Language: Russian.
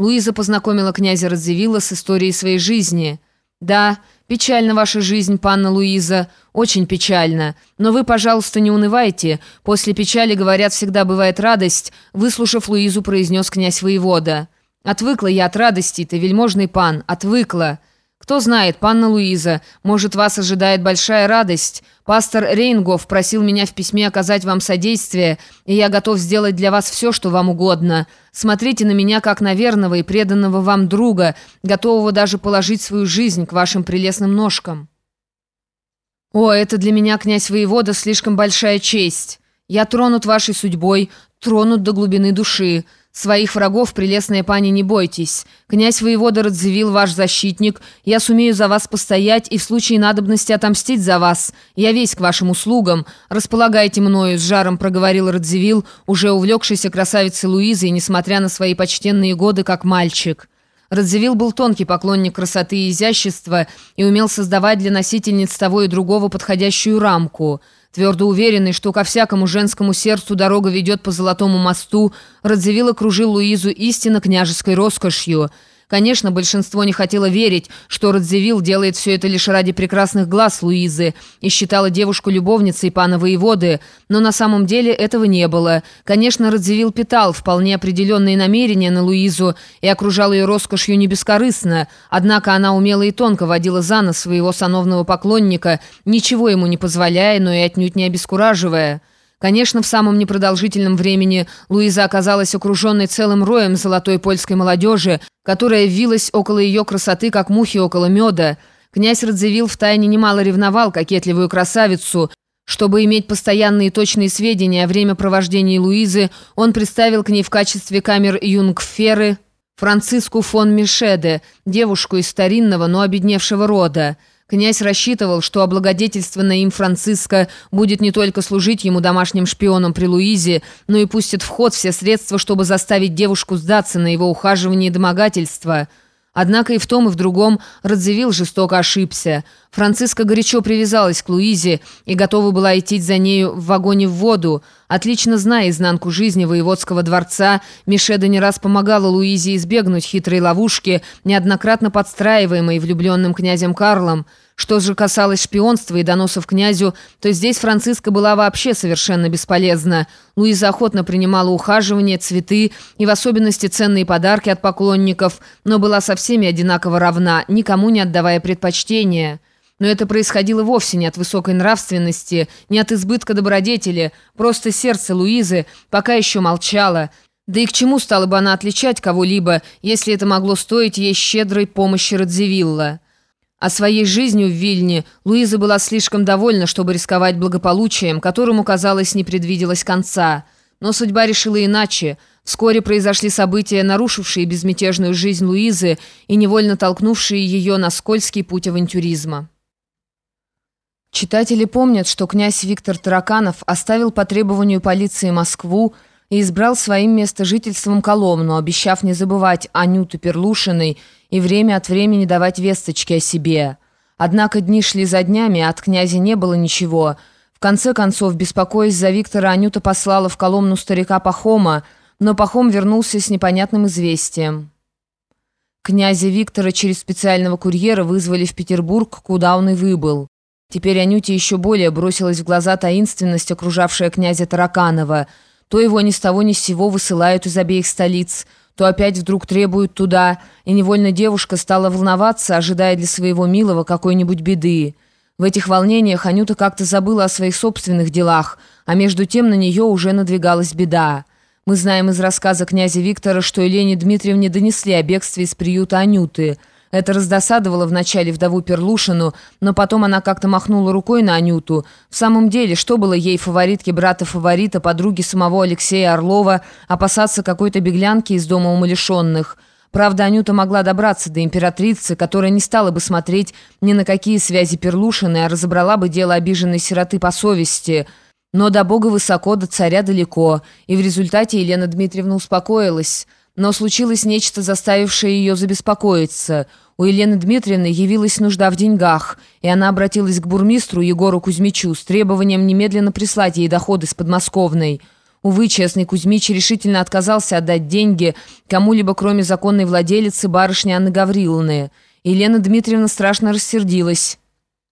Луиза познакомила князя Радзивилла с историей своей жизни. «Да, печальна ваша жизнь, панна Луиза, очень печально. Но вы, пожалуйста, не унывайте. После печали, говорят, всегда бывает радость», выслушав Луизу, произнес князь воевода. «Отвыкла я от радости, ты вельможный пан, отвыкла». «Кто знает, панна Луиза, может, вас ожидает большая радость. Пастор Рейнгоф просил меня в письме оказать вам содействие, и я готов сделать для вас все, что вам угодно. Смотрите на меня как на верного и преданного вам друга, готового даже положить свою жизнь к вашим прелестным ножкам». «О, это для меня, князь воевода, слишком большая честь. Я тронут вашей судьбой, тронут до глубины души». Своих врагов, прелестная пани, не бойтесь. Князь воевода Радзивилл ваш защитник. Я сумею за вас постоять и в случае надобности отомстить за вас. Я весь к вашим услугам. Располагайте мною, с жаром проговорил Радзивилл, уже увлекшийся красавицей Луизой, несмотря на свои почтенные годы, как мальчик. Радзивилл был тонкий поклонник красоты и изящества и умел создавать для носительниц того и другого подходящую рамку – Твердо уверенный, что ко всякому женскому сердцу дорога ведет по Золотому мосту, Радзивилл окружил Луизу истинно княжеской роскошью – Конечно, большинство не хотело верить, что Радзивилл делает все это лишь ради прекрасных глаз Луизы и считала девушку любовницей пана воеводы, но на самом деле этого не было. Конечно, Радзивилл питал вполне определенные намерения на Луизу и окружал ее роскошью не бескорыстно, однако она умело и тонко водила за нос своего сановного поклонника, ничего ему не позволяя, но и отнюдь не обескураживая. Конечно, в самом непродолжительном времени Луиза оказалась окруженной целым роем золотой польской молодежи, которая вилась около ее красоты, как мухи около меда. Князь Радзивилл втайне немало ревновал кокетливую красавицу. Чтобы иметь постоянные точные сведения о времяпровождении Луизы, он представил к ней в качестве камер юнгферы Франциску фон Мишеде, девушку из старинного, но обедневшего рода. Князь рассчитывал, что облагодетельствованная им Франциска будет не только служить ему домашним шпионом при Луизе, но и пустит в ход все средства, чтобы заставить девушку сдаться на его ухаживание и домогательство – Однако и в том, и в другом Радзивилл жестоко ошибся. Франциска горячо привязалась к Луизе и готова была идти за нею в вагоне в воду. Отлично зная изнанку жизни воеводского дворца, Мишеда не раз помогала Луизе избегнуть хитрой ловушки, неоднократно подстраиваемой влюбленным князем Карлом. Что же касалось шпионства и доносов князю, то здесь Франциска была вообще совершенно бесполезна. Луиза охотно принимала ухаживание, цветы и в особенности ценные подарки от поклонников, но была со всеми одинаково равна, никому не отдавая предпочтения. Но это происходило вовсе не от высокой нравственности, не от избытка добродетели, просто сердце Луизы пока еще молчало. Да и к чему стала бы она отличать кого-либо, если это могло стоить ей щедрой помощи Радзивилла? А своей жизнью в Вильне Луиза была слишком довольна, чтобы рисковать благополучием, которому, казалось, не предвиделось конца. Но судьба решила иначе. Вскоре произошли события, нарушившие безмятежную жизнь Луизы и невольно толкнувшие ее на скользкий путь авантюризма. Читатели помнят, что князь Виктор Тараканов оставил по требованию полиции Москву, и избрал своим местожительством Коломну, обещав не забывать Анюту Перлушиной и время от времени давать весточки о себе. Однако дни шли за днями, а от князя не было ничего. В конце концов, беспокоясь за Виктора, Анюта послала в Коломну старика Пахома, но Пахом вернулся с непонятным известием. Князя Виктора через специального курьера вызвали в Петербург, куда он и выбыл. Теперь Анюте еще более бросилась в глаза таинственность, окружавшая князя Тараканова – то его ни с того ни с сего высылают из обеих столиц, то опять вдруг требуют туда, и невольно девушка стала волноваться, ожидая для своего милого какой-нибудь беды. В этих волнениях Анюта как-то забыла о своих собственных делах, а между тем на нее уже надвигалась беда. Мы знаем из рассказа князя Виктора, что Елене Дмитриевне донесли о бегстве из приюта Анюты – это раздосадовало вначале вдову Перлушину, но потом она как-то махнула рукой на Анюту. В самом деле, что было ей, фаворитке брата-фаворита, подруги самого Алексея Орлова, опасаться какой-то беглянки из дома умалишенных? Правда, Анюта могла добраться до императрицы, которая не стала бы смотреть ни на какие связи Перлушины, а разобрала бы дело обиженной сироты по совести. Но до бога высоко, до царя далеко, и в результате Елена Дмитриевна успокоилась – но случилось нечто, заставившее ее забеспокоиться. У Елены Дмитриевны явилась нужда в деньгах, и она обратилась к бурмистру Егору Кузьмичу с требованием немедленно прислать ей доходы с подмосковной. Увы, честный Кузьмич решительно отказался отдать деньги кому-либо, кроме законной владелицы барышни Анны Гавриловны. Елена Дмитриевна страшно рассердилась.